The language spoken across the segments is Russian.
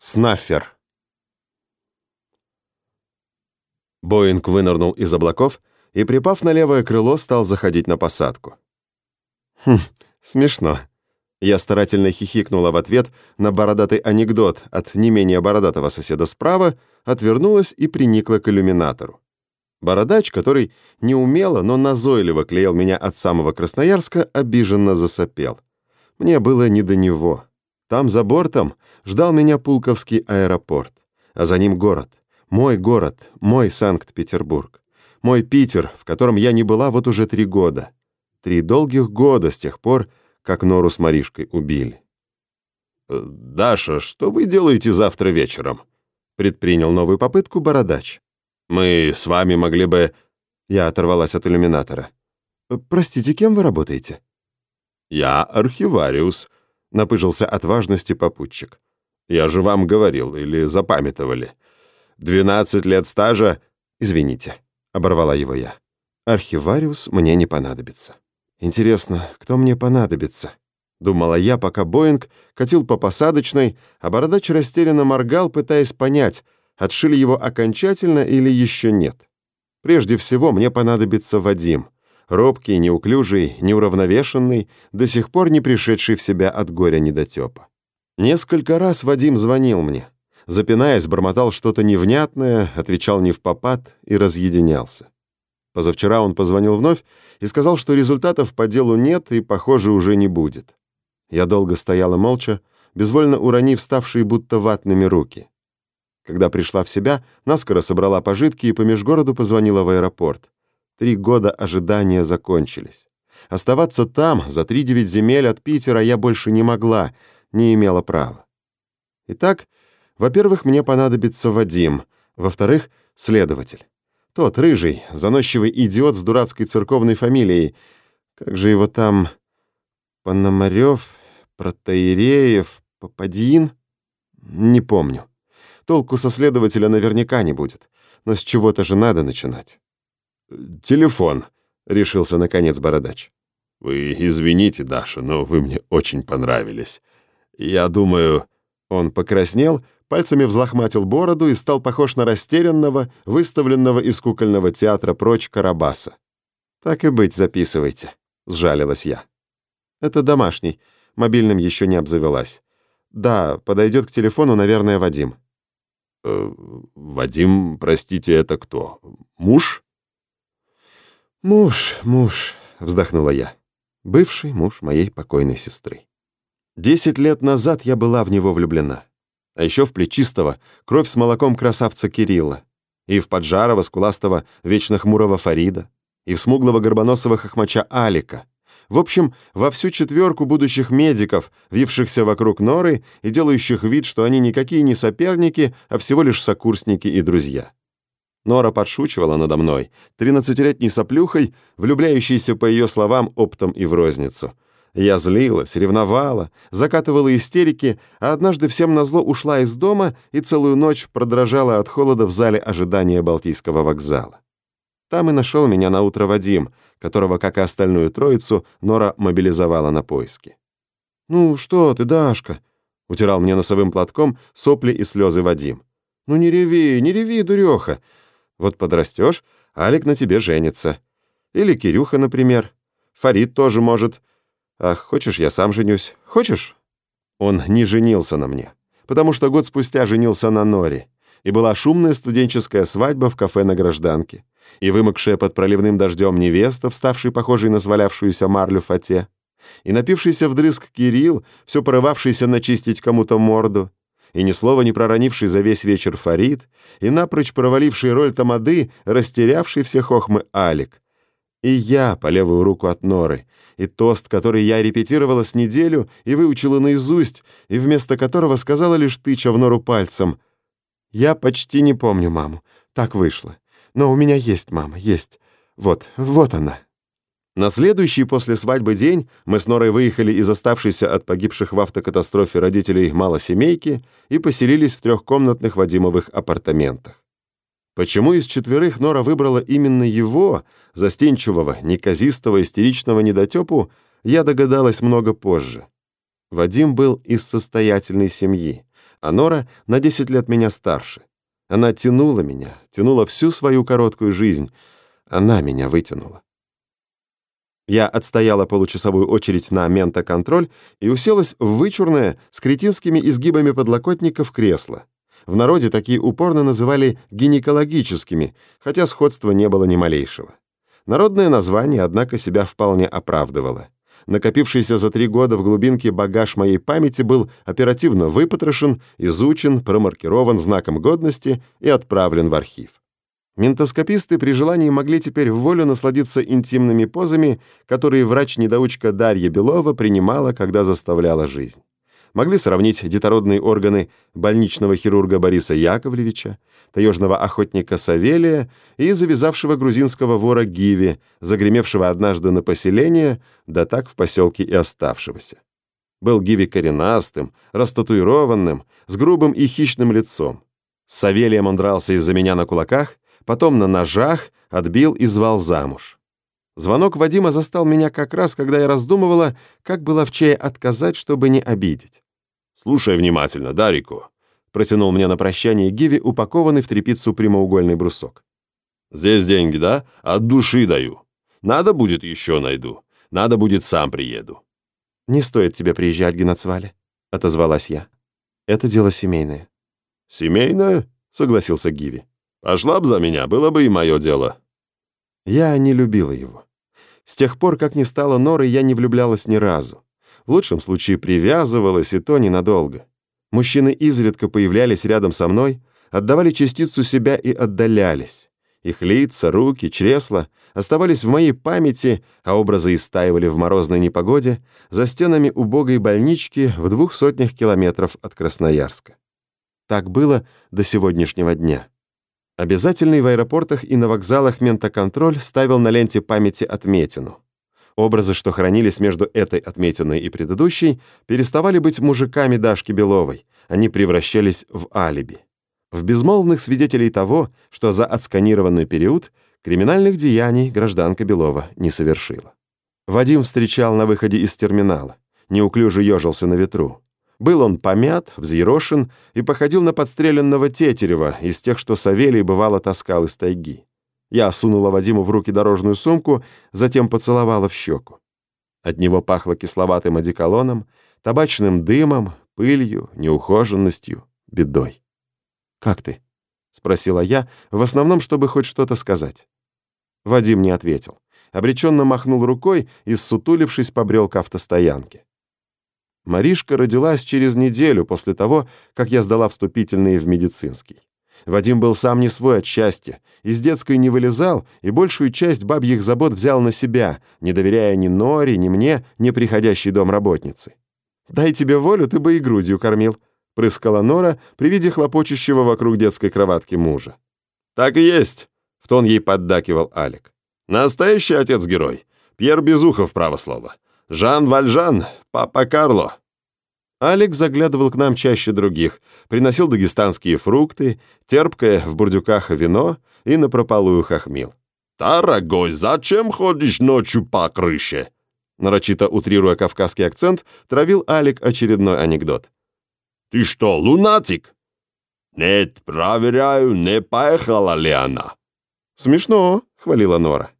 Снаффер. Боинг вынырнул из облаков и, припав на левое крыло, стал заходить на посадку. Хм, смешно. Я старательно хихикнула в ответ на бородатый анекдот от не менее бородатого соседа справа, отвернулась и приникла к иллюминатору. Бородач, который неумело, но назойливо клеил меня от самого Красноярска, обиженно засопел. Мне было не до него. Там, за бортом, ждал меня Пулковский аэропорт, а за ним город. Мой город, мой Санкт-Петербург. Мой Питер, в котором я не была вот уже три года. Три долгих года с тех пор, как Нору с Маришкой убили. «Э, «Даша, что вы делаете завтра вечером?» Предпринял новую попытку Бородач. «Мы с вами могли бы...» Я оторвалась от иллюминатора. «Простите, кем вы работаете?» «Я архивариус», — напыжился от важности попутчик. «Я же вам говорил или запамятовали. Двенадцать лет стажа...» «Извините», — оборвала его я. «Архивариус мне не понадобится». «Интересно, кто мне понадобится?» Думала я, пока Боинг катил по посадочной, а бородач растерянно моргал, пытаясь понять, отшили его окончательно или еще нет. Прежде всего мне понадобится Вадим — робкий, неуклюжий, неуравновешенный, до сих пор не пришедший в себя от горя недотепа. Несколько раз Вадим звонил мне. Запинаясь, бормотал что-то невнятное, отвечал не в попад и разъединялся. Позавчера он позвонил вновь и сказал, что результатов по делу нет и, похоже, уже не будет. Я долго стояла молча, безвольно уронив ставшие будто ватными руки. Когда пришла в себя, наскоро собрала пожитки и по межгороду позвонила в аэропорт. Три года ожидания закончились. Оставаться там, за три девять земель от Питера, я больше не могла, не имела права. Итак, во-первых, мне понадобится Вадим, во-вторых, следователь. Тот рыжий, заносчивый идиот с дурацкой церковной фамилией. Как же его там... Пономарев, Протаиреев, Попадин? Не помню. Толку со следователя наверняка не будет, но с чего-то же надо начинать. «Телефон», — решился наконец Бородач. «Вы извините, Даша, но вы мне очень понравились. Я думаю...» Он покраснел, пальцами взлохматил бороду и стал похож на растерянного, выставленного из кукольного театра прочь Карабаса. «Так и быть, записывайте», — сжалилась я. «Это домашний, мобильным еще не обзавелась. Да, подойдет к телефону, наверное, Вадим». «Э, «Вадим, простите, это кто? Муж?» «Муж, муж», — вздохнула я. «Бывший муж моей покойной сестры. Десять лет назад я была в него влюблена. А еще в Плечистого кровь с молоком красавца Кирилла. И в поджарого, скуластого, вечно хмурого Фарида. И в смуглого горбоносого хохмача Алика. В общем, во всю четверку будущих медиков, вившихся вокруг норы и делающих вид, что они никакие не соперники, а всего лишь сокурсники и друзья. Нора подшучивала надо мной, тринадцатилетней соплюхой, влюбляющейся, по ее словам, оптом и в розницу. Я злилась, ревновала, закатывала истерики, а однажды всем назло ушла из дома и целую ночь продрожала от холода в зале ожидания Балтийского вокзала. Там и нашел меня на утро Вадим, которого, как и остальную троицу, Нора мобилизовала на поиски. «Ну что ты, Дашка?» — утирал мне носовым платком сопли и слезы Вадим. «Ну не реви, не реви, дуреха. Вот подрастешь, Алик на тебе женится. Или Кирюха, например. Фарид тоже может. Ах, хочешь, я сам женюсь? Хочешь? Он не женился на мне, потому что год спустя женился на Норе. И была шумная студенческая свадьба в кафе на Гражданке. И вымокшая под проливным дождем невеста, вставшая похожей на свалявшуюся марлю фате. И напившийся вдрызг Кирилл, все порывавшийся начистить кому-то морду и ни слова не проронивший за весь вечер Фарид, и напрочь проваливший роль Тамады, растерявший все хохмы Алик. И я по левую руку от Норы, и тост, который я репетировала с неделю и выучила наизусть, и вместо которого сказала лишь тыча в Нору пальцем. «Я почти не помню маму. Так вышло. Но у меня есть мама, есть. Вот, вот она». На следующий после свадьбы день мы с Норой выехали из оставшейся от погибших в автокатастрофе родителей малосемейки и поселились в трехкомнатных Вадимовых апартаментах. Почему из четверых Нора выбрала именно его, застенчивого, неказистого, истеричного недотепу, я догадалась много позже. Вадим был из состоятельной семьи, а Нора на 10 лет меня старше. Она тянула меня, тянула всю свою короткую жизнь. Она меня вытянула. Я отстояла получасовую очередь на ментоконтроль и уселась в вычурное с кретинскими изгибами подлокотников кресло. В народе такие упорно называли гинекологическими, хотя сходства не было ни малейшего. Народное название, однако, себя вполне оправдывало. Накопившийся за три года в глубинке багаж моей памяти был оперативно выпотрошен, изучен, промаркирован знаком годности и отправлен в архив. Ментоскописты при желании могли теперь в волю насладиться интимными позами, которые врач-недоучка Дарья Белова принимала, когда заставляла жизнь. Могли сравнить детородные органы больничного хирурга Бориса Яковлевича, таежного охотника Савелия и завязавшего грузинского вора Гиви, загремевшего однажды на поселение, да так в поселке и оставшегося. Был Гиви коренастым, растатуированным, с грубым и хищным лицом. С Савелием он дрался из-за меня на кулаках, потом на ножах, отбил и звал замуж. Звонок Вадима застал меня как раз, когда я раздумывала, как бы ловчее отказать, чтобы не обидеть. «Слушай внимательно, Дарико», — протянул мне на прощание Гиви, упакованный в тряпицу прямоугольный брусок. «Здесь деньги, да? От души даю. Надо будет еще найду. Надо будет сам приеду». «Не стоит тебе приезжать, Геноцвале», — отозвалась я. «Это дело семейное». «Семейное?» — согласился Гиви. Пошла б за меня, было бы и мое дело». Я не любила его. С тех пор, как не стало Норы, я не влюблялась ни разу. В лучшем случае привязывалась, и то ненадолго. Мужчины изредка появлялись рядом со мной, отдавали частицу себя и отдалялись. Их лица, руки, чресла оставались в моей памяти, а образы истаивали в морозной непогоде за стенами убогой больнички в двух сотнях километров от Красноярска. Так было до сегодняшнего дня. Обязательный в аэропортах и на вокзалах ментоконтроль ставил на ленте памяти отметину. Образы, что хранились между этой отметиной и предыдущей, переставали быть мужиками Дашки Беловой, они превращались в алиби. В безмолвных свидетелей того, что за отсканированный период криминальных деяний гражданка Белова не совершила. Вадим встречал на выходе из терминала, неуклюже ежился на ветру. Был он помят, взъерошен и походил на подстреленного Тетерева из тех, что Савелий бывало таскал из тайги. Я сунула Вадиму в руки дорожную сумку, затем поцеловала в щеку. От него пахло кисловатым одеколоном, табачным дымом, пылью, неухоженностью, бедой. «Как ты?» — спросила я, в основном, чтобы хоть что-то сказать. Вадим не ответил. Обреченно махнул рукой и, ссутулившись, побрел к автостоянке. Маришка родилась через неделю после того, как я сдала вступительные в медицинский. Вадим был сам не свой от счастья, из детской не вылезал и большую часть бабьих забот взял на себя, не доверяя ни Норе, ни мне, ни приходящей домработнице. «Дай тебе волю, ты бы и грудью кормил», — прыскала Нора при виде хлопочущего вокруг детской кроватки мужа. «Так и есть», — в тон ей поддакивал Алик. «Настоящий отец-герой. Пьер Безухов, право слово. Жан Вальжан, папа Карло». Алекс заглядывал к нам чаще других, приносил дагестанские фрукты, терпкое в бурдюках вино и напропалую хохмил. «Дорогой, зачем ходишь ночью по крыше?» Нарочито утрируя кавказский акцент, травил Алик очередной анекдот. «Ты что, лунатик?» «Нет, проверяю, не поехала ли она». «Смешно», — хвалила Нора.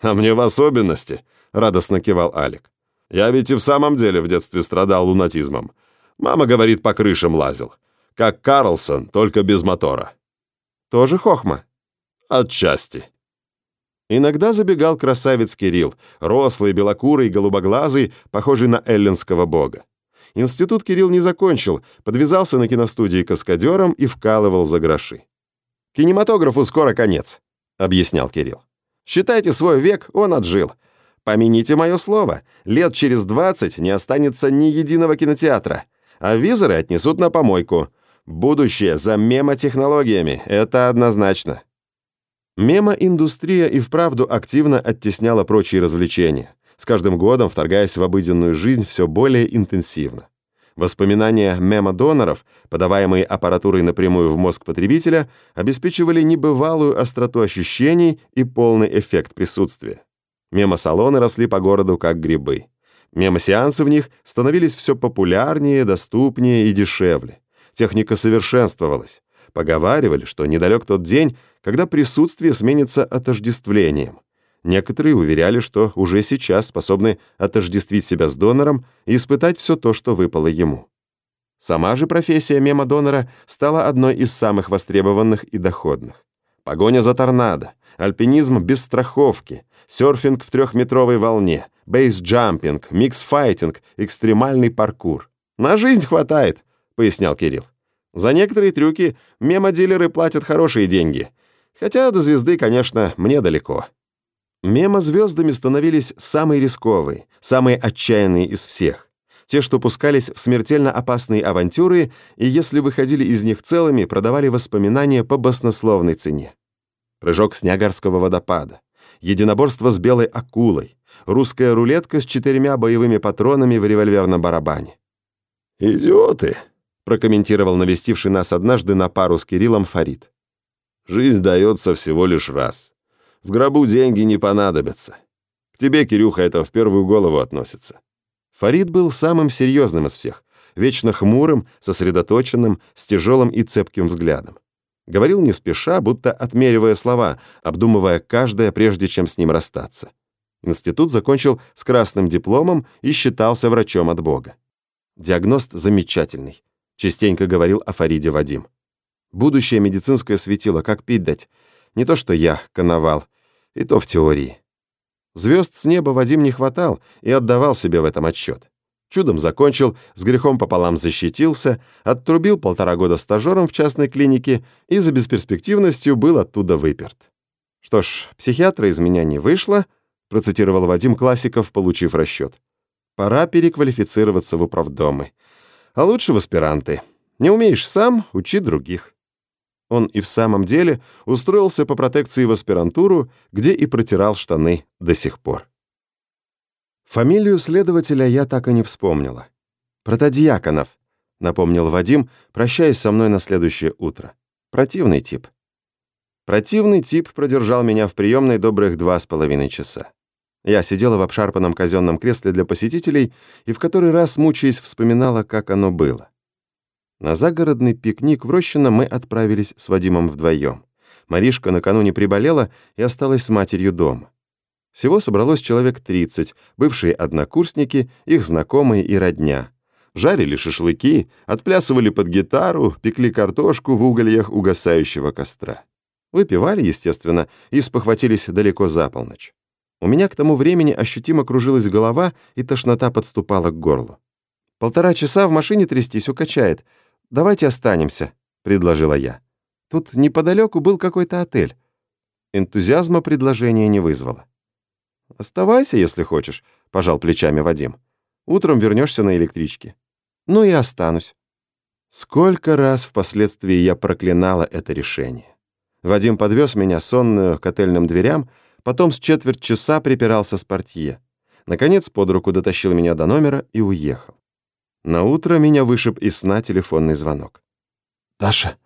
«А мне в особенности», — радостно кивал Алик. Я ведь и в самом деле в детстве страдал лунатизмом. Мама говорит, по крышам лазил. Как Карлсон, только без мотора. Тоже хохма? Отчасти. Иногда забегал красавец Кирилл, рослый, белокурый, голубоглазый, похожий на эллинского бога. Институт Кирилл не закончил, подвязался на киностудии каскадером и вкалывал за гроши. «Кинематографу скоро конец», — объяснял Кирилл. «Считайте свой век, он отжил. Помяните мое слово, лет через 20 не останется ни единого кинотеатра, а визоры отнесут на помойку. Будущее за мемотехнологиями, это однозначно. Мемоиндустрия и вправду активно оттесняла прочие развлечения, с каждым годом вторгаясь в обыденную жизнь все более интенсивно. Воспоминания мемодоноров, подаваемые аппаратурой напрямую в мозг потребителя, обеспечивали небывалую остроту ощущений и полный эффект присутствия. Мемосалоны росли по городу как грибы. Мемосеансы в них становились все популярнее, доступнее и дешевле. Техника совершенствовалась. Поговаривали, что недалек тот день, когда присутствие сменится отождествлением. Некоторые уверяли, что уже сейчас способны отождествить себя с донором и испытать все то, что выпало ему. Сама же профессия мемодонора стала одной из самых востребованных и доходных. Погоня за торнадо, альпинизм без страховки, серфинг в трехметровой волне, бейсджампинг, микс-файтинг, экстремальный паркур. «На жизнь хватает», — пояснял Кирилл. «За некоторые трюки мемодилеры платят хорошие деньги. Хотя до звезды, конечно, мне далеко». Мемо-звездами становились самые рисковые, самые отчаянные из всех. Те, что пускались в смертельно опасные авантюры, и если выходили из них целыми, продавали воспоминания по баснословной цене. Прыжок с Ниагарского водопада, единоборство с белой акулой, русская рулетка с четырьмя боевыми патронами в револьверном барабане. «Идиоты!» — прокомментировал навестивший нас однажды на пару с Кириллом Фарид. «Жизнь дается всего лишь раз. В гробу деньги не понадобятся. К тебе, Кирюха, это в первую голову относится. Фарид был самым серьезным из всех, вечно хмурым, сосредоточенным, с тяжелым и цепким взглядом. Говорил не спеша, будто отмеривая слова, обдумывая каждое, прежде чем с ним расстаться. Институт закончил с красным дипломом и считался врачом от Бога. Диагност замечательный, частенько говорил о Фариде Вадим. Будущее медицинское светило, как пить дать. Не то что я, коновал, и то в теории. Звезд с неба Вадим не хватал и отдавал себе в этом отчет. Чудом закончил, с грехом пополам защитился, оттрубил полтора года стажером в частной клинике и за бесперспективностью был оттуда выперт. «Что ж, психиатра из меня не вышло», процитировал Вадим Классиков, получив расчет. «Пора переквалифицироваться в управдомы. А лучше в аспиранты. Не умеешь сам, учи других». Он и в самом деле устроился по протекции в аспирантуру, где и протирал штаны до сих пор. Фамилию следователя я так и не вспомнила. «Протодьяконов», — напомнил Вадим, прощаясь со мной на следующее утро. «Противный тип». Противный тип продержал меня в приемной добрых два с половиной часа. Я сидела в обшарпанном казенном кресле для посетителей и в который раз, мучаясь, вспоминала, как оно было. На загородный пикник в Рощино мы отправились с Вадимом вдвоем. Маришка накануне приболела и осталась с матерью дома. Всего собралось человек 30, бывшие однокурсники, их знакомые и родня. Жарили шашлыки, отплясывали под гитару, пекли картошку в угольях угасающего костра. Выпивали, естественно, и спохватились далеко за полночь. У меня к тому времени ощутимо кружилась голова, и тошнота подступала к горлу. Полтора часа в машине трястись укачает, «Давайте останемся», — предложила я. «Тут неподалеку был какой-то отель». Энтузиазма предложение не вызвало. «Оставайся, если хочешь», — пожал плечами Вадим. «Утром вернешься на электричке». «Ну и останусь». Сколько раз впоследствии я проклинала это решение. Вадим подвез меня сонную к отельным дверям, потом с четверть часа припирался с портье. Наконец под руку дотащил меня до номера и уехал. На утро меня вышиб из сна телефонный звонок. «Даша,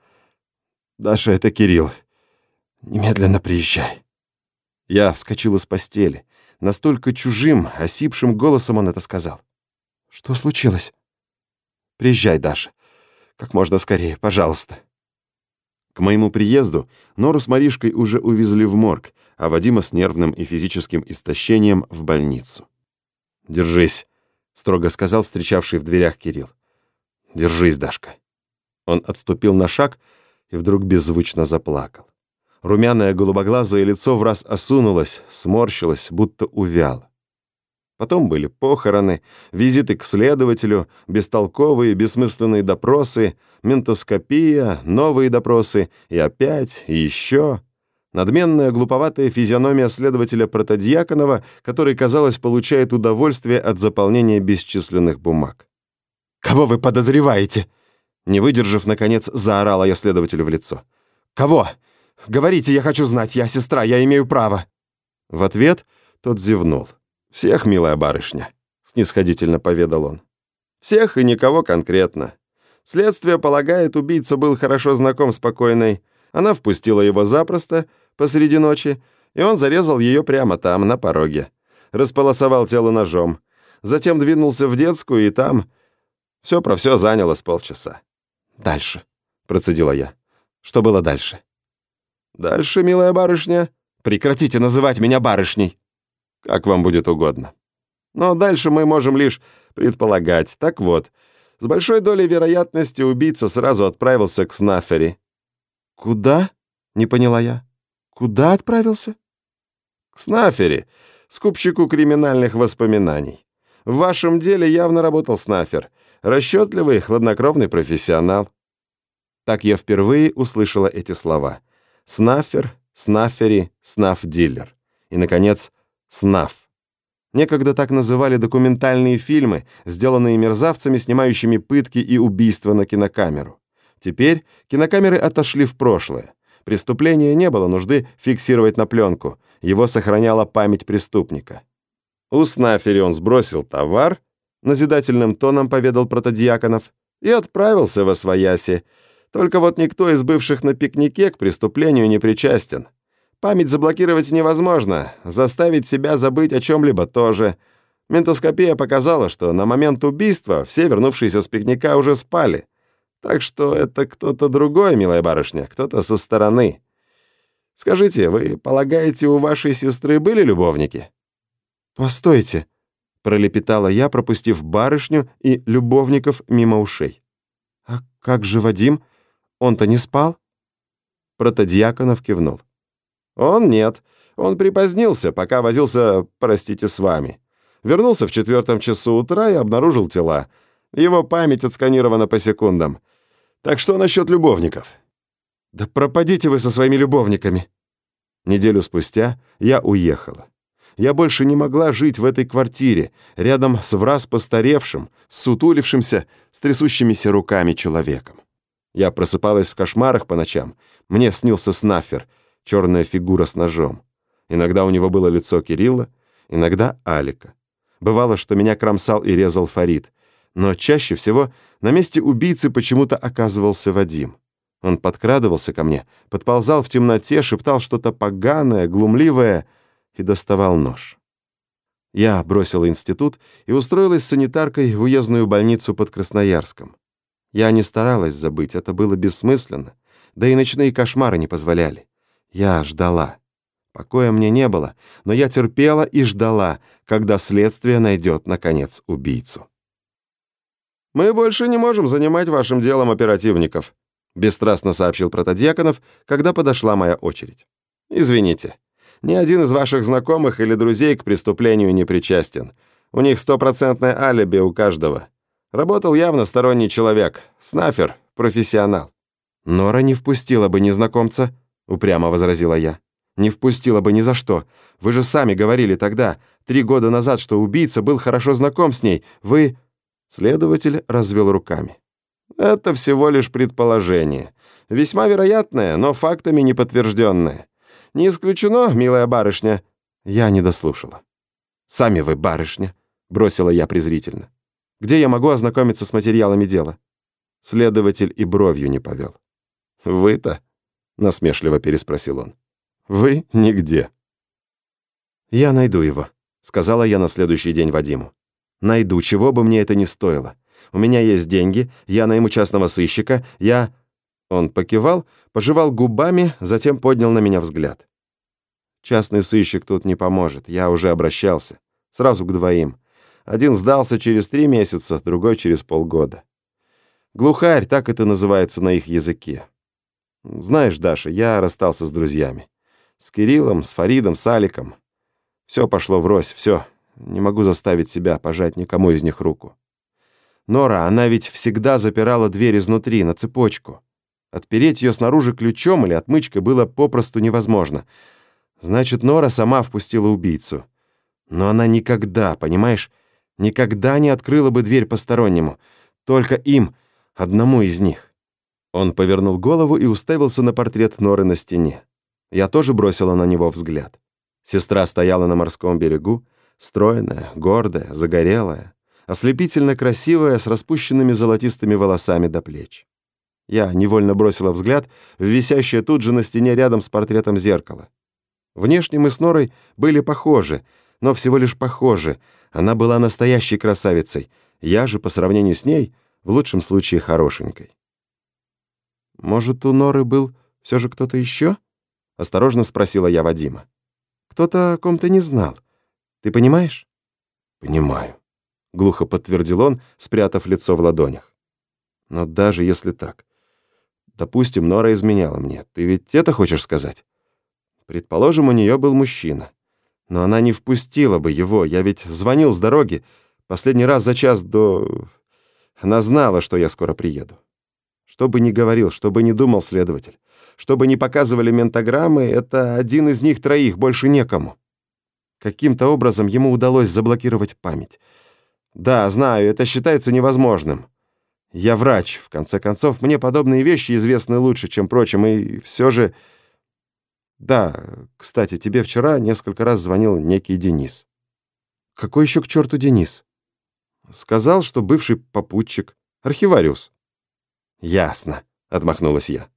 Даша, это Кирилл. Немедленно приезжай». Я вскочила с постели. Настолько чужим, осипшим голосом он это сказал. «Что случилось?» «Приезжай, Даша. Как можно скорее, пожалуйста». К моему приезду Нору с Маришкой уже увезли в морг, а Вадима с нервным и физическим истощением в больницу. «Держись», строго сказал встречавший в дверях Кирилл. Держись, Дашка. Он отступил на шаг и вдруг беззвучно заплакал. Румяное голубоглазое лицо в раз осунулось, сморщилось, будто увяло. Потом были похороны, визиты к следователю, бестолковые, бессмысленные допросы, ментоскопия, новые допросы и опять, и еще. Надменная, глуповатая физиономия следователя Протодьяконова, который, казалось, получает удовольствие от заполнения бесчисленных бумаг. «Кого вы подозреваете?» Не выдержав, наконец, заорала я следователю в лицо. «Кого? Говорите, я хочу знать, я сестра, я имею право». В ответ тот зевнул. «Всех, милая барышня», — снисходительно поведал он. «Всех и никого конкретно. Следствие полагает, убийца был хорошо знаком с покойной. Она впустила его запросто, посреди ночи, и он зарезал ее прямо там, на пороге. Располосовал тело ножом. Затем двинулся в детскую, и там... Все про все заняло с полчаса. «Дальше», — процедила я. «Что было дальше?» «Дальше, милая барышня...» «Прекратите называть меня барышней!» «Как вам будет угодно. Но дальше мы можем лишь предполагать. Так вот, с большой долей вероятности убийца сразу отправился к Снафери». «Куда?» — не поняла я. «Куда отправился?» «К Снафери, скупщику криминальных воспоминаний. В вашем деле явно работал Снафер. Расчетливый, хладнокровный профессионал». Так я впервые услышала эти слова. Снафер, Снафери, Снаф-дилер. И, наконец, Снаф. Некогда так называли документальные фильмы, сделанные мерзавцами, снимающими пытки и убийства на кинокамеру. Теперь кинокамеры отошли в прошлое. Преступление не было нужды фиксировать на пленку. Его сохраняла память преступника. У Снафери он сбросил товар, назидательным тоном поведал протодиаконов, и отправился во свояси. Только вот никто из бывших на пикнике к преступлению не причастен. Память заблокировать невозможно, заставить себя забыть о чем-либо тоже. Ментоскопия показала, что на момент убийства все вернувшиеся с пикника уже спали. Так что это кто-то другой, милая барышня, кто-то со стороны. Скажите, вы полагаете, у вашей сестры были любовники? Постойте, пролепетала я, пропустив барышню и любовников мимо ушей. А как же Вадим? Он-то не спал? Протодиаконов кивнул. Он нет. Он припозднился, пока возился, простите, с вами. Вернулся в четвертом часу утра и обнаружил тела. Его память отсканирована по секундам. Так что насчет любовников? Да пропадите вы со своими любовниками. Неделю спустя я уехала. Я больше не могла жить в этой квартире, рядом с враз постаревшим, сутулившимся, с трясущимися руками человеком. Я просыпалась в кошмарах по ночам. Мне снился Снафер, черная фигура с ножом. Иногда у него было лицо Кирилла, иногда Алика. Бывало, что меня кромсал и резал Фарид, но чаще всего на месте убийцы почему-то оказывался Вадим. Он подкрадывался ко мне, подползал в темноте, шептал что-то поганое, глумливое и доставал нож. Я бросила институт и устроилась санитаркой в уездную больницу под Красноярском. Я не старалась забыть, это было бессмысленно, да и ночные кошмары не позволяли. Я ждала. Покоя мне не было, но я терпела и ждала, когда следствие найдет, наконец, убийцу. «Мы больше не можем занимать вашим делом оперативников», бесстрастно сообщил протодиаконов, когда подошла моя очередь. «Извините, ни один из ваших знакомых или друзей к преступлению не причастен. У них стопроцентное алиби у каждого. Работал явно сторонний человек, снафер, профессионал». «Нора не впустила бы незнакомца», — упрямо возразила я. «Не впустила бы ни за что. Вы же сами говорили тогда, три года назад, что убийца был хорошо знаком с ней. Вы...» Следователь развел руками. Это всего лишь предположение. Весьма вероятное, но фактами не подтвержденное. Не исключено, милая барышня. Я не дослушала. «Сами вы, барышня», — бросила я презрительно. «Где я могу ознакомиться с материалами дела?» Следователь и бровью не повел. «Вы-то?» — насмешливо переспросил он. «Вы нигде». «Я найду его», — сказала я на следующий день Вадиму. Найду, чего бы мне это ни стоило. У меня есть деньги, я найму частного сыщика, я...» Он покивал, пожевал губами, затем поднял на меня взгляд. «Частный сыщик тут не поможет, я уже обращался. Сразу к двоим. Один сдался через три месяца, другой через полгода. Глухарь, так это называется на их языке. Знаешь, Даша, я расстался с друзьями. С Кириллом, с Фаридом, с Аликом. Все пошло врозь, все, не могу заставить себя пожать никому из них руку. Нора, она ведь всегда запирала дверь изнутри, на цепочку. Отпереть ее снаружи ключом или отмычкой было попросту невозможно. Значит, Нора сама впустила убийцу. Но она никогда, понимаешь, никогда не открыла бы дверь постороннему. Только им, одному из них. Он повернул голову и уставился на портрет Норы на стене. Я тоже бросила на него взгляд. Сестра стояла на морском берегу, Стройная, гордая, загорелая, ослепительно красивая, с распущенными золотистыми волосами до плеч. Я невольно бросила взгляд в висящее тут же на стене рядом с портретом зеркало. Внешне мы с Норой были похожи, но всего лишь похожи. Она была настоящей красавицей, я же, по сравнению с ней, в лучшем случае хорошенькой. Может, у Норы был все же кто-то еще? Осторожно спросила я Вадима. Кто-то о ком то не знал. Ты понимаешь? Понимаю, глухо подтвердил он, спрятав лицо в ладонях. Но даже если так, допустим, Нора изменяла мне. Ты ведь это хочешь сказать? Предположим, у нее был мужчина. Но она не впустила бы его. Я ведь звонил с дороги. Последний раз за час до... Она знала, что я скоро приеду. Что бы ни говорил, что бы ни думал следователь, что бы ни показывали ментограммы, это один из них троих, больше некому. Каким-то образом ему удалось заблокировать память. Да, знаю, это считается невозможным. Я врач, в конце концов, мне подобные вещи известны лучше, чем прочим, и все же... Да, кстати, тебе вчера несколько раз звонил некий Денис. Какой еще к черту Денис? Сказал, что бывший попутчик, архивариус. «Ясно», — отмахнулась я.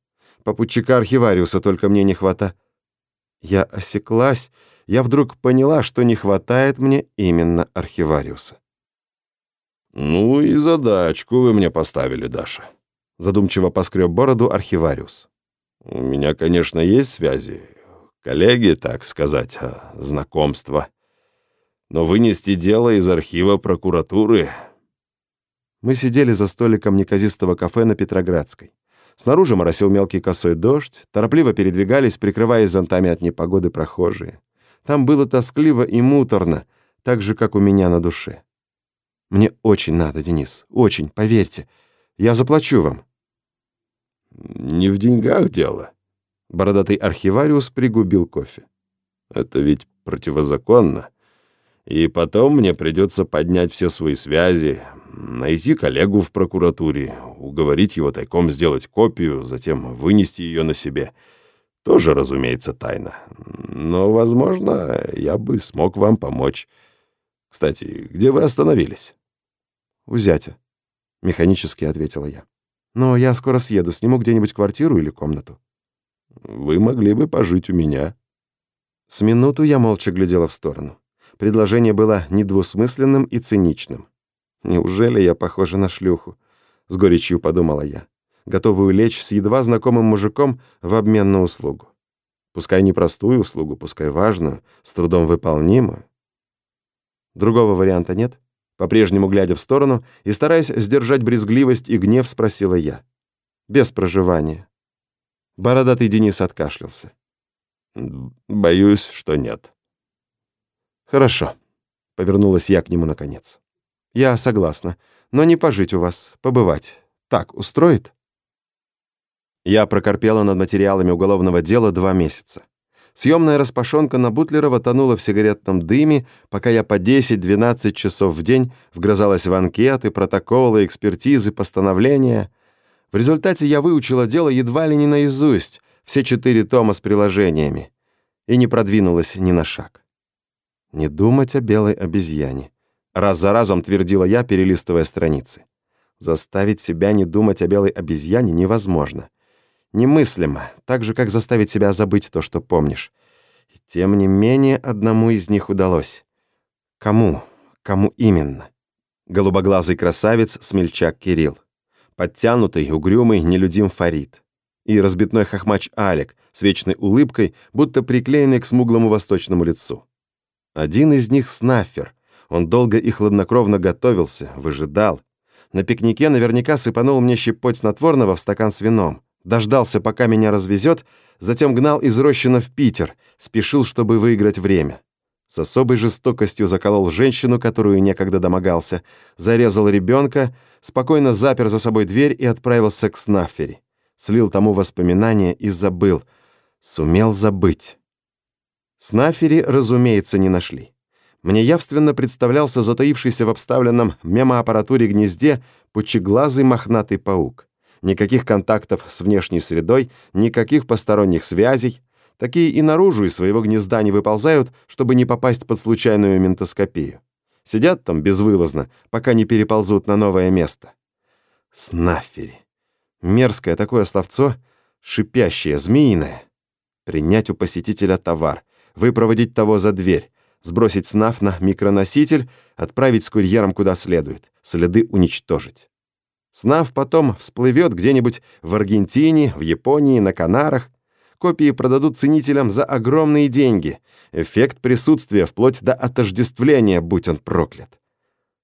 «Попутчика архивариуса только мне не хвата». Я осеклась, я вдруг поняла, что не хватает мне именно архивариуса. «Ну и задачку вы мне поставили, Даша», — задумчиво поскреб бороду архивариус. «У меня, конечно, есть связи, коллеги, так сказать, а, знакомства. Но вынести дело из архива прокуратуры мы сидели за столиком неказистого кафе на Петроградской. Снаружи моросил мелкий косой дождь, торопливо передвигались, прикрываясь зонтами от непогоды прохожие. Там было тоскливо и муторно, так же, как у меня на душе. Мне очень надо, Денис, очень, поверьте. Я заплачу вам. Не в деньгах дело. Бородатый архивариус пригубил кофе. Это ведь противозаконно. И потом мне придется поднять все свои связи, найти коллегу в прокуратуре, уговорить его тайком сделать копию, затем вынести ее на себе. Тоже, разумеется, тайна. Но, возможно, я бы смог вам помочь. Кстати, где вы остановились? У зятя, механически ответила я. Но я скоро съеду, сниму где-нибудь квартиру или комнату. Вы могли бы пожить у меня. С минуту я молча глядела в сторону. Предложение было недвусмысленным и циничным. Неужели я похожа на шлюху? С горечью подумала я, готовую лечь с едва знакомым мужиком в обмен на услугу. Пускай не простую услугу, пускай важную, с трудом выполнимую. Другого варианта нет? По-прежнему глядя в сторону и стараясь сдержать брезгливость и гнев, спросила я. Без проживания. Бородатый Денис откашлялся. «Боюсь, что нет». «Хорошо», — повернулась я к нему наконец. Я согласна, но не пожить у вас, побывать. Так устроит? Я прокорпела над материалами уголовного дела два месяца. Съемная распашонка на Бутлерова тонула в сигаретном дыме, пока я по 10-12 часов в день вгрызалась в анкеты, протоколы, экспертизы, постановления. В результате я выучила дело едва ли не наизусть, все четыре тома с приложениями, и не продвинулась ни на шаг. Не думать о белой обезьяне. Раз за разом твердила я, перелистывая страницы. Заставить себя не думать о белой обезьяне невозможно. Немыслимо, так же, как заставить себя забыть то, что помнишь. И тем не менее, одному из них удалось. Кому? Кому именно? Голубоглазый красавец, смельчак Кирилл. Подтянутый, угрюмый, нелюдим Фарид. И разбитной хохмач Алик с вечной улыбкой, будто приклеенный к смуглому восточному лицу. Один из них — Снафер — он долго и хладнокровно готовился, выжидал. На пикнике наверняка сыпанул мне щепоть снотворного в стакан с вином. Дождался, пока меня развезет, затем гнал из Рощина в Питер, спешил, чтобы выиграть время. С особой жестокостью заколол женщину, которую некогда домогался, зарезал ребенка, спокойно запер за собой дверь и отправился к Снаффери. Слил тому воспоминания и забыл. Сумел забыть. Снаффери, разумеется, не нашли. Мне явственно представлялся затаившийся в обставленном мемоаппаратуре гнезде пучеглазый мохнатый паук. Никаких контактов с внешней средой, никаких посторонних связей. Такие и наружу из своего гнезда не выползают, чтобы не попасть под случайную ментоскопию. Сидят там безвылазно, пока не переползут на новое место. Снафери. Мерзкое такое словцо, шипящее, змеиное. Принять у посетителя товар, выпроводить того за дверь, сбросить СНАФ на микроноситель, отправить с курьером куда следует, следы уничтожить. Снав потом всплывет где-нибудь в Аргентине, в Японии, на Канарах. Копии продадут ценителям за огромные деньги. Эффект присутствия вплоть до отождествления, будь он проклят.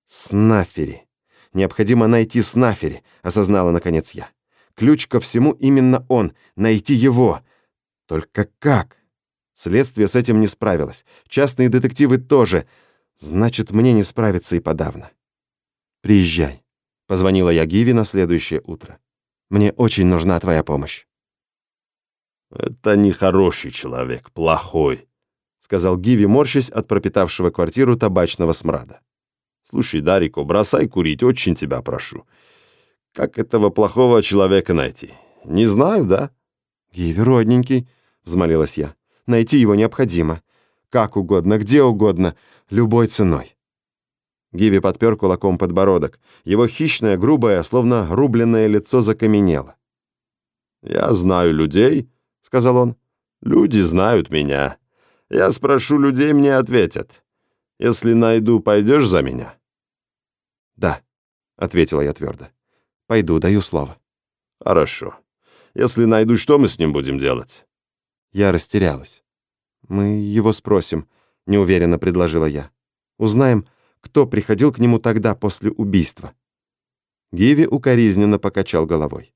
Снафери. Необходимо найти Снафери, осознала наконец я. Ключ ко всему именно он. Найти его. Только как? Следствие с этим не справилось. Частные детективы тоже. Значит, мне не справиться и подавно. Приезжай. Позвонила я Гиви на следующее утро. Мне очень нужна твоя помощь. Это не хороший человек, плохой, сказал Гиви, морщась от пропитавшего квартиру табачного смрада. Слушай, Дарико, бросай курить, очень тебя прошу. Как этого плохого человека найти? Не знаю, да? Гиви, родненький, взмолилась я. Найти его необходимо. Как угодно, где угодно, любой ценой. Гиви подпер кулаком подбородок. Его хищное, грубое, словно рубленное лицо закаменело. «Я знаю людей», — сказал он. «Люди знают меня. Я спрошу людей, мне ответят. Если найду, пойдешь за меня?» «Да», — ответила я твердо. «Пойду, даю слово». «Хорошо. Если найду, что мы с ним будем делать?» Я растерялась. «Мы его спросим», — неуверенно предложила я. «Узнаем, кто приходил к нему тогда после убийства». Гиви укоризненно покачал головой.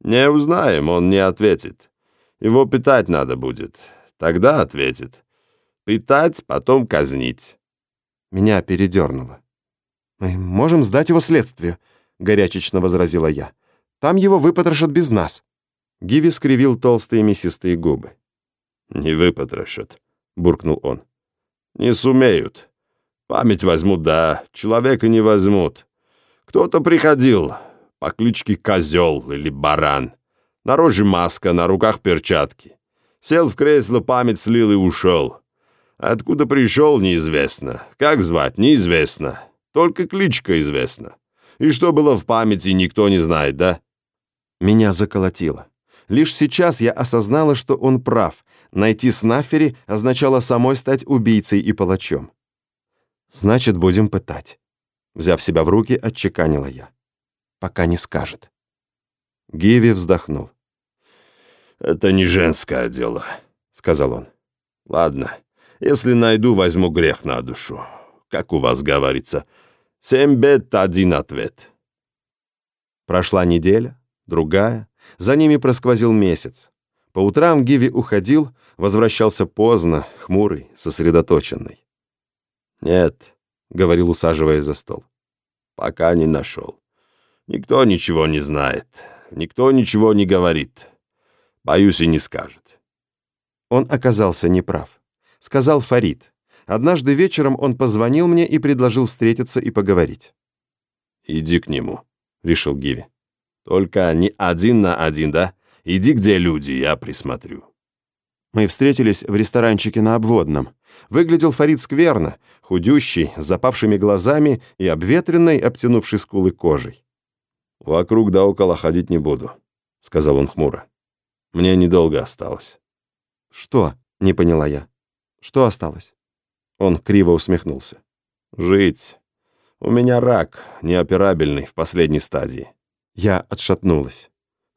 «Не узнаем, он не ответит. Его питать надо будет. Тогда ответит. Питать, потом казнить». Меня передернуло. «Мы можем сдать его следствию», — горячечно возразила я. «Там его выпотрошат без нас». Гиви скривил толстые мясистые губы. «Не выпотрошат», — буркнул он. «Не сумеют. Память возьмут, да, человека не возьмут. Кто-то приходил по кличке Козел или Баран. На роже маска, на руках перчатки. Сел в кресло, память слил и ушел. Откуда пришел, неизвестно. Как звать, неизвестно. Только кличка известна. И что было в памяти, никто не знает, да?» Меня заколотило. Лишь сейчас я осознала, что он прав. Найти Снаффери означало самой стать убийцей и палачом. «Значит, будем пытать». Взяв себя в руки, отчеканила я. «Пока не скажет». Гиви вздохнул. «Это не женское дело», — сказал он. «Ладно, если найду, возьму грех на душу. Как у вас говорится, семь бед, один ответ». Прошла неделя, другая, за ними просквозил месяц. По утрам Гиви уходил, возвращался поздно, хмурый, сосредоточенный. «Нет», — говорил, усаживаясь за стол, — «пока не нашел. Никто ничего не знает, никто ничего не говорит. Боюсь, и не скажет». Он оказался неправ. Сказал Фарид. Однажды вечером он позвонил мне и предложил встретиться и поговорить. «Иди к нему», — решил Гиви. Только не один на один, да? Иди, где люди, я присмотрю». Мы встретились в ресторанчике на Обводном. Выглядел Фарид скверно, худющий, с запавшими глазами и обветренной, обтянувшей скулы кожей. «Вокруг да около ходить не буду», — сказал он хмуро. «Мне недолго осталось». «Что?» — не поняла я. «Что осталось?» Он криво усмехнулся. «Жить. У меня рак, неоперабельный, в последней стадии. Я отшатнулась.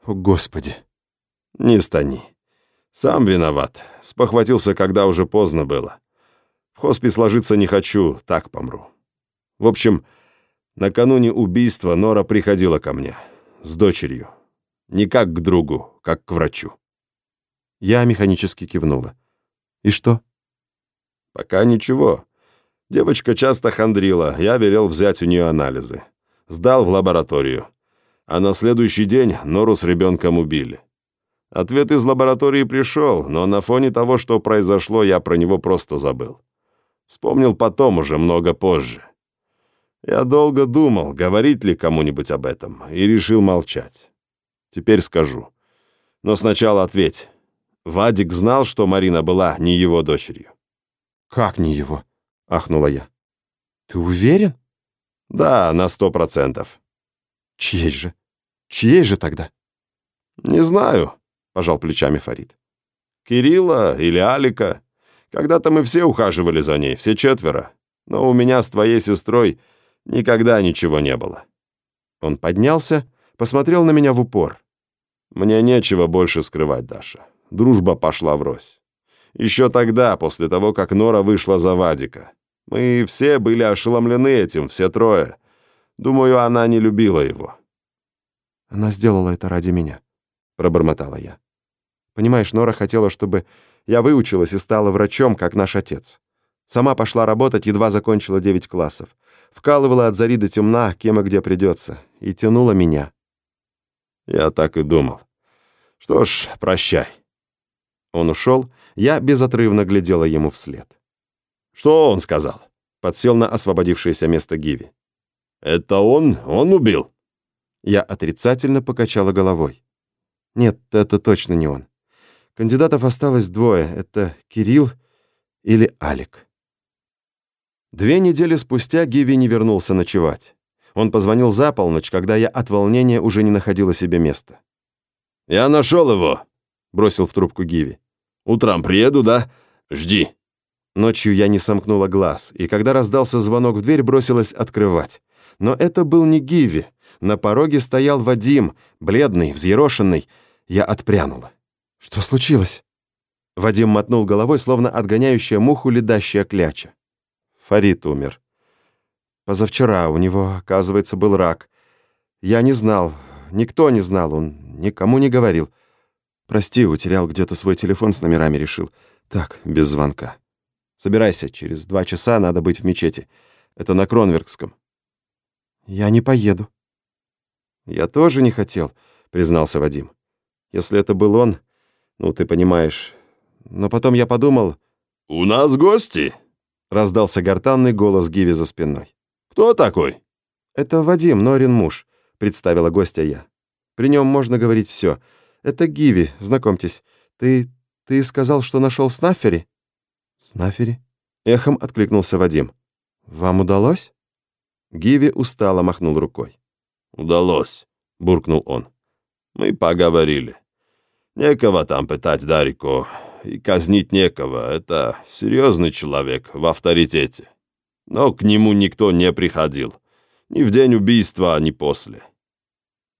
«О, Господи!» «Не стани. Сам виноват. Спохватился, когда уже поздно было. В хоспис ложиться не хочу, так помру. В общем, накануне убийства Нора приходила ко мне. С дочерью. Не как к другу, как к врачу». Я механически кивнула. «И что?» «Пока ничего. Девочка часто хандрила, я велел взять у нее анализы. Сдал в лабораторию а на следующий день Нору с ребенком убили. Ответ из лаборатории пришел, но на фоне того, что произошло, я про него просто забыл. Вспомнил потом, уже много позже. Я долго думал, говорить ли кому-нибудь об этом, и решил молчать. Теперь скажу. Но сначала ответь. Вадик знал, что Марина была не его дочерью. «Как не его?» — ахнула я. «Ты уверен?» «Да, на сто процентов». Чьей же? Чьей же тогда? Не знаю, пожал плечами Фарид. Кирилла или Алика. Когда-то мы все ухаживали за ней, все четверо. Но у меня с твоей сестрой никогда ничего не было. Он поднялся, посмотрел на меня в упор. «Мне нечего больше скрывать, Даша. Дружба пошла врозь. Еще тогда, после того, как Нора вышла за Вадика. Мы все были ошеломлены этим, все трое. Думаю, она не любила его». «Она сделала это ради меня», — пробормотала я. «Понимаешь, Нора хотела, чтобы я выучилась и стала врачом, как наш отец. Сама пошла работать, едва закончила 9 классов. Вкалывала от зари до темна, кем и где придется. И тянула меня. Я так и думал. Что ж, прощай. Он ушел, я безотрывно глядела ему вслед. Что он сказал? Подсел на освободившееся место Гиви. Это он? Он убил? Я отрицательно покачала головой. Нет, это точно не он. Кандидатов осталось двое. Это Кирилл или Алик. Две недели спустя Гиви не вернулся ночевать. Он позвонил за полночь, когда я от волнения уже не находила себе места. «Я нашел его», — бросил в трубку Гиви. «Утром приеду, да? Жди». Ночью я не сомкнула глаз, и когда раздался звонок в дверь, бросилась открывать. Но это был не Гиви. На пороге стоял Вадим, бледный, взъерошенный. Я отпрянула. «Что случилось?» Вадим мотнул головой, словно отгоняющая муху ледащая кляча. Фарид умер. Позавчера у него, оказывается, был рак. Я не знал, никто не знал, он никому не говорил. Прости, утерял где-то свой телефон с номерами, решил. Так, без звонка. Собирайся, через два часа надо быть в мечети. Это на Кронверкском. Я не поеду. Я тоже не хотел, признался Вадим. Если это был он, ну, ты понимаешь. Но потом я подумал... «У нас гости!» Раздался гортанный голос Гиви за спиной. «Кто такой?» «Это Вадим, Норин муж», — представила гостя я. «При нем можно говорить все. Это Гиви, знакомьтесь. Ты... ты сказал, что нашел Снаффери?» «Снаффери?» — эхом откликнулся Вадим. «Вам удалось?» Гиви устало махнул рукой. «Удалось», — буркнул он. «Мы поговорили. Некого там пытать Дарико и казнить некого. Это серьезный человек в авторитете. Но к нему никто не приходил. Ни в день убийства, ни после.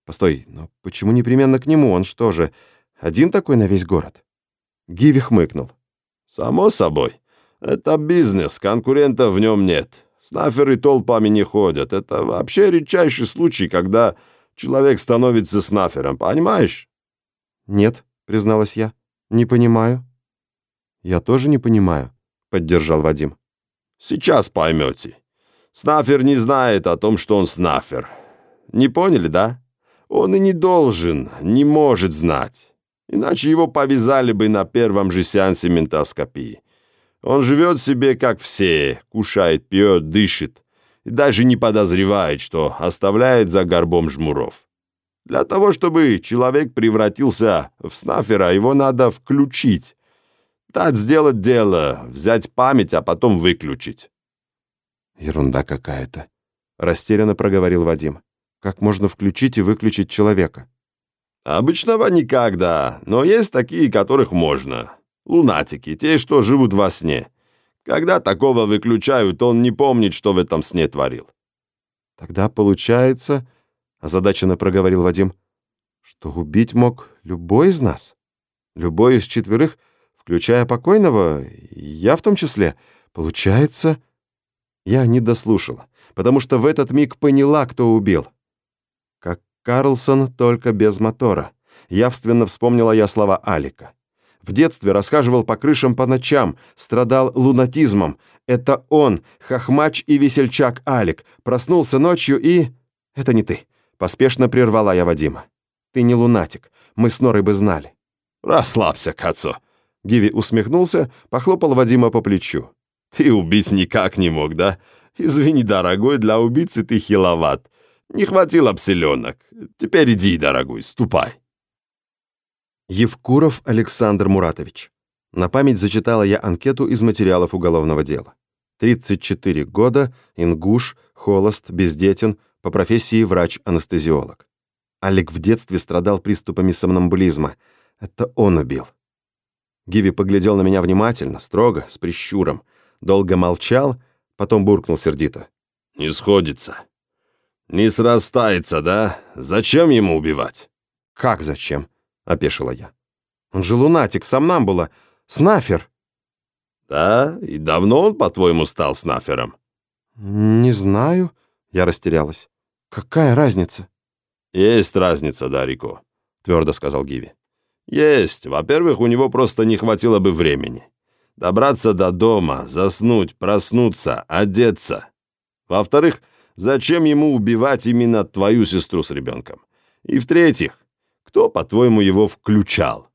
Постой, но почему непременно к нему? Он что же, один такой на весь город? Гиви хмыкнул. Само собой. Это бизнес, конкурентов в нем нет. Снаферы толпами не ходят. Это вообще редчайший случай, когда человек становится снафером, понимаешь? Нет, призналась я. Не понимаю. «Я тоже не понимаю», — поддержал Вадим. «Сейчас поймете. Снафер не знает о том, что он снафер. Не поняли, да? Он и не должен, не может знать. Иначе его повязали бы на первом же сеансе ментоскопии. Он живет себе, как все, кушает, пьет, дышит и даже не подозревает, что оставляет за горбом жмуров. Для того, чтобы человек превратился в снафера, его надо включить, Дать сделать дело, взять память, а потом выключить. Ерунда какая-то. Растерянно проговорил Вадим. Как можно включить и выключить человека? Обычного никогда, но есть такие, которых можно. Лунатики, те, что живут во сне. Когда такого выключают, он не помнит, что в этом сне творил. Тогда получается, озадаченно проговорил Вадим, что убить мог любой из нас? Любой из четверых — включая покойного, я в том числе. Получается, я не дослушала, потому что в этот миг поняла, кто убил. Как Карлсон, только без мотора. Явственно вспомнила я слова Алика. В детстве расхаживал по крышам по ночам, страдал лунатизмом. Это он, хохмач и весельчак Алик, проснулся ночью и... Это не ты. Поспешно прервала я Вадима. Ты не лунатик, мы с Норой бы знали. Расслабься, Кацо. Гиви усмехнулся, похлопал Вадима по плечу. «Ты убить никак не мог, да? Извини, дорогой, для убийцы ты хиловат. Не хватило пселенок. Теперь иди, дорогой, ступай». Евкуров Александр Муратович. На память зачитала я анкету из материалов уголовного дела. 34 года, ингуш, холост, бездетен, по профессии врач-анестезиолог. Алик в детстве страдал приступами сомнамбулизма. Это он убил. Гиви поглядел на меня внимательно, строго, с прищуром. Долго молчал, потом буркнул сердито. «Не сходится. «Не срастается, да? Зачем ему убивать?» «Как зачем?» — опешила я. «Он же лунатик, сомнамбула, снафер». «Да? И давно он, по-твоему, стал снафером?» «Не знаю», — я растерялась. «Какая разница?» «Есть разница, Дарико», — твердо сказал Гиви. «Есть. Во-первых, у него просто не хватило бы времени. Добраться до дома, заснуть, проснуться, одеться. Во-вторых, зачем ему убивать именно твою сестру с ребенком? И в-третьих, кто, по-твоему, его включал?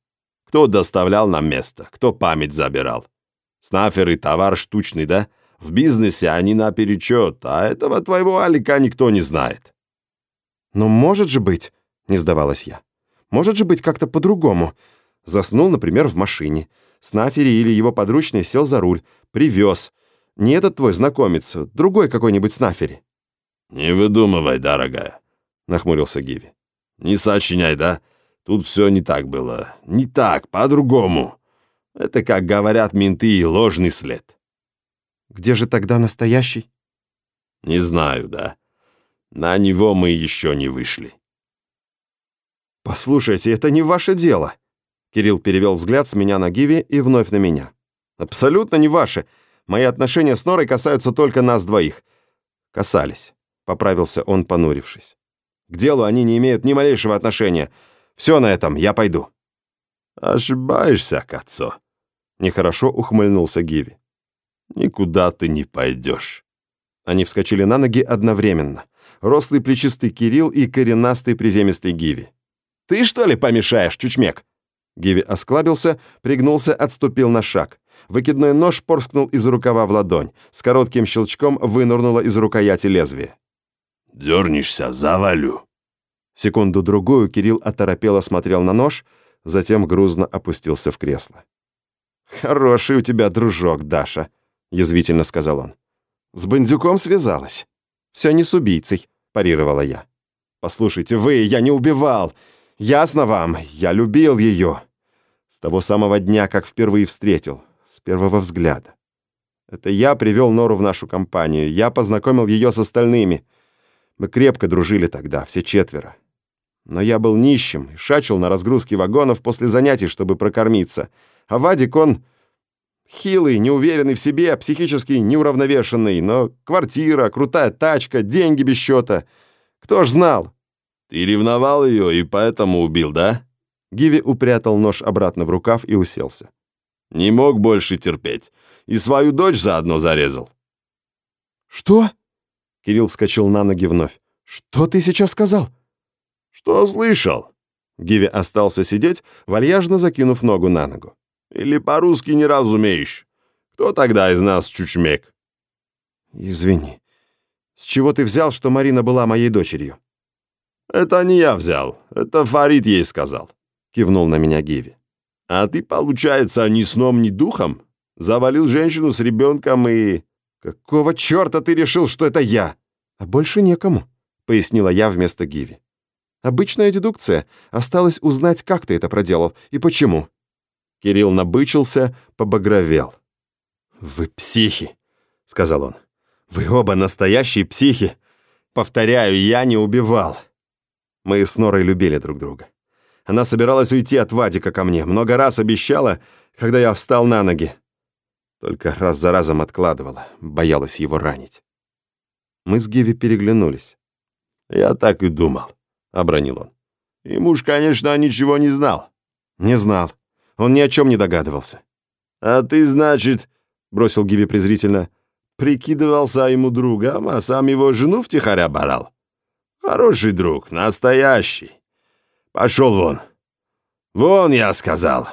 Кто доставлял на место? Кто память забирал? Снафер и товар штучный, да? В бизнесе они наперечет, а этого твоего Алика никто не знает. «Но может же быть», — не сдавалась я. «Может же быть как-то по-другому. Заснул, например, в машине. Снафери или его подручный сел за руль, привез. Не этот твой знакомец, другой какой-нибудь Снафери». «Не выдумывай, дорогая», — нахмурился Гиви. «Не сочиняй, да? Тут все не так было. Не так, по-другому. Это, как говорят менты, ложный след». «Где же тогда настоящий?» «Не знаю, да. На него мы еще не вышли». «Послушайте, это не ваше дело». Кирилл перевел взгляд с меня на Гиви и вновь на меня. «Абсолютно не ваше. Мои отношения с Норой касаются только нас двоих». «Касались», — поправился он, понурившись. «К делу они не имеют ни малейшего отношения. Все на этом, я пойду». «Ошибаешься, Кацо», — нехорошо ухмыльнулся Гиви. «Никуда ты не пойдешь». Они вскочили на ноги одновременно. Рослый плечистый Кирилл и коренастый приземистый Гиви. «Ты что ли помешаешь, чучмек?» Гиви осклабился, пригнулся, отступил на шаг. Выкидной нож порскнул из рукава в ладонь. С коротким щелчком вынырнуло из рукояти лезвие. «Дернешься, завалю». Секунду-другую Кирилл оторопело смотрел на нож, затем грузно опустился в кресло. «Хороший у тебя дружок, Даша», — язвительно сказал он. «С бандюком связалась?» «Все не с убийцей», — парировала я. «Послушайте, вы, я не убивал. Ясно вам, я любил ее. С того самого дня, как впервые встретил, с первого взгляда. Это я привел Нору в нашу компанию, я познакомил ее с остальными. Мы крепко дружили тогда, все четверо. Но я был нищим и шачил на разгрузке вагонов после занятий, чтобы прокормиться. А Вадик, он хилый, неуверенный в себе, психически неуравновешенный, но квартира, крутая тачка, деньги без счета. Кто ж знал? «Ты ревновал ее и поэтому убил, да?» Гиви упрятал нож обратно в рукав и уселся. «Не мог больше терпеть. И свою дочь заодно зарезал». «Что?» Кирилл вскочил на ноги вновь. «Что ты сейчас сказал?» «Что слышал?» Гиви остался сидеть, вальяжно закинув ногу на ногу. «Или по-русски не разумеешь? Кто тогда из нас чучмек?» «Извини. С чего ты взял, что Марина была моей дочерью?» «Это не я взял, это Фарид ей сказал», — кивнул на меня Гиви. «А ты, получается, ни сном, ни духом? Завалил женщину с ребенком и...» «Какого черта ты решил, что это я?» «А больше некому», — пояснила я вместо Гиви. «Обычная дедукция. Осталось узнать, как ты это проделал и почему». Кирилл набычился, побагровел. «Вы психи», — сказал он. «Вы оба настоящие психи. Повторяю, я не убивал». Мы с Норой любили друг друга. Она собиралась уйти от Вадика ко мне, много раз обещала, когда я встал на ноги. Только раз за разом откладывала, боялась его ранить. Мы с Гиви переглянулись. «Я так и думал», — обронил он. «И муж, конечно, ничего не знал». «Не знал. Он ни о чем не догадывался». «А ты, значит», — бросил Гиви презрительно, «прикидывался ему другом, а сам его жену втихаря барал». Хороший друг, настоящий. Пошел вон. Вон, я сказал.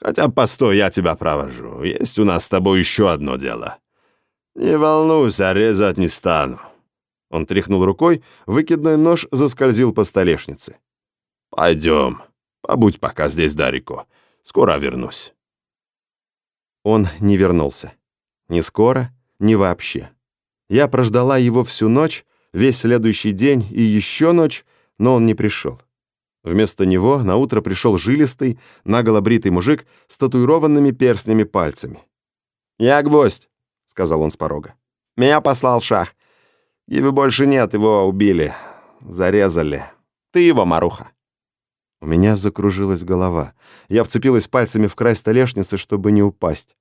Хотя, постой, я тебя провожу. Есть у нас с тобой еще одно дело. Не волнуйся, резать не стану. Он тряхнул рукой, выкидной нож заскользил по столешнице. Пойдем. Побудь пока здесь, Дарико. Скоро вернусь. Он не вернулся. Ни скоро, ни вообще. Я прождала его всю ночь, весь следующий день и еще ночь, но он не пришел. Вместо него на утро пришел жилистый, наголо бритый мужик с татуированными перстнями пальцами. «Я гвоздь», — сказал он с порога. «Меня послал шах. Гиви больше нет, его убили. Зарезали. Ты его, Маруха. У меня закружилась голова. Я вцепилась пальцами в край столешницы, чтобы не упасть.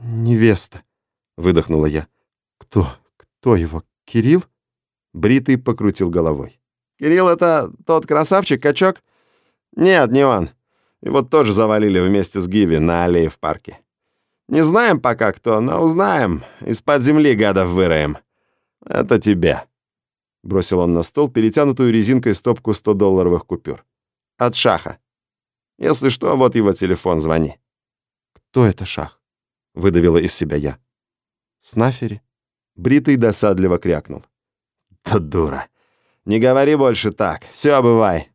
«Невеста», — выдохнула я. «Кто? Кто его? Кирилл?» Бритый покрутил головой. «Кирилл — это тот красавчик-качок?» «Нет, не он. Его тоже завалили вместе с Гиви на аллее в парке. Не знаем пока кто, но узнаем. Из-под земли гадов выроем. Это тебе». Бросил он на стол перетянутую резинкой стопку 100-долларовых купюр. «От Шаха. Если что, вот его телефон, звони». «Кто это Шах?» — выдавила из себя я. «Снафери?» Бритый досадливо крякнул. «Да дура. Не говори больше так. Все, обывай».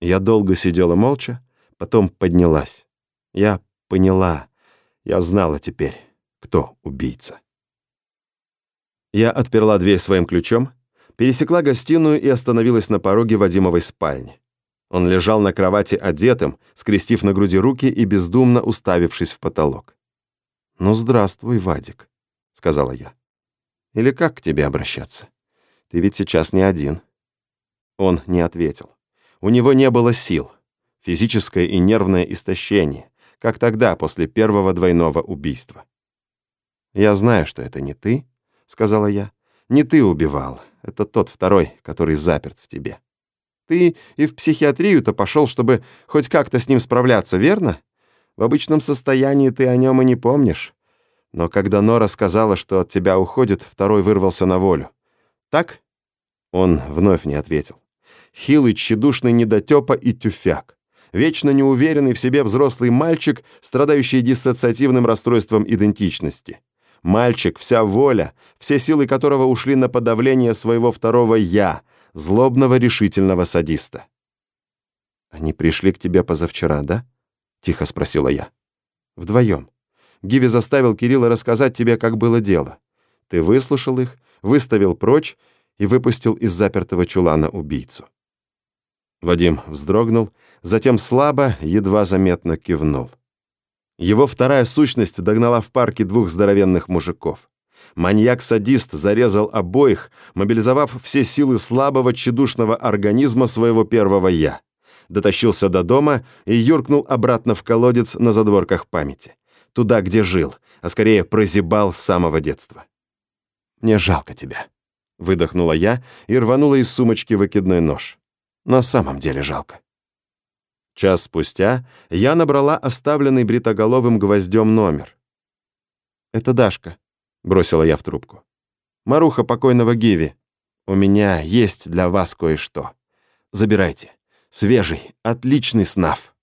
Я долго сидела молча, потом поднялась. Я поняла, я знала теперь, кто убийца. Я отперла дверь своим ключом, пересекла гостиную и остановилась на пороге Вадимовой спальни. Он лежал на кровати одетым, скрестив на груди руки и бездумно уставившись в потолок. «Ну, здравствуй, Вадик», — сказала я. «Или как к тебе обращаться? Ты ведь сейчас не один». Он не ответил. У него не было сил. Физическое и нервное истощение, как тогда, после первого двойного убийства. «Я знаю, что это не ты», — сказала я. «Не ты убивал. Это тот второй, который заперт в тебе. Ты и в психиатрию-то пошел, чтобы хоть как-то с ним справляться, верно? В обычном состоянии ты о нем и не помнишь. Но когда Нора сказала, что от тебя уходит, второй вырвался на волю. Так?» Он вновь не ответил. Хилый, тщедушный недотёпа и тюфяк. Вечно неуверенный в себе взрослый мальчик, страдающий диссоциативным расстройством идентичности. Мальчик, вся воля, все силы которого ушли на подавление своего второго «я», злобного решительного садиста. «Они пришли к тебе позавчера, да?» — тихо спросила я. «Вдвоем. Гиви заставил Кирилла рассказать тебе, как было дело. Ты выслушал их, выставил прочь и выпустил из запертого чулана убийцу». Вадим вздрогнул, затем слабо, едва заметно кивнул. Его вторая сущность догнала в парке двух здоровенных мужиков. Маньяк-садист зарезал обоих, мобилизовав все силы слабого тщедушного организма своего первого «я». Дотащился до дома и юркнул обратно в колодец на задворках памяти. Туда, где жил, а скорее прозябал с самого детства. «Мне жалко тебя», — выдохнула я и рванула из сумочки выкидной нож. «На самом деле жалко». Час спустя я набрала оставленный бритоголовым гвоздем номер. «Это Дашка», — бросила я в трубку. «Маруха покойного Гиви. У меня есть для вас кое-что. Забирайте. Свежий, отличный снаф».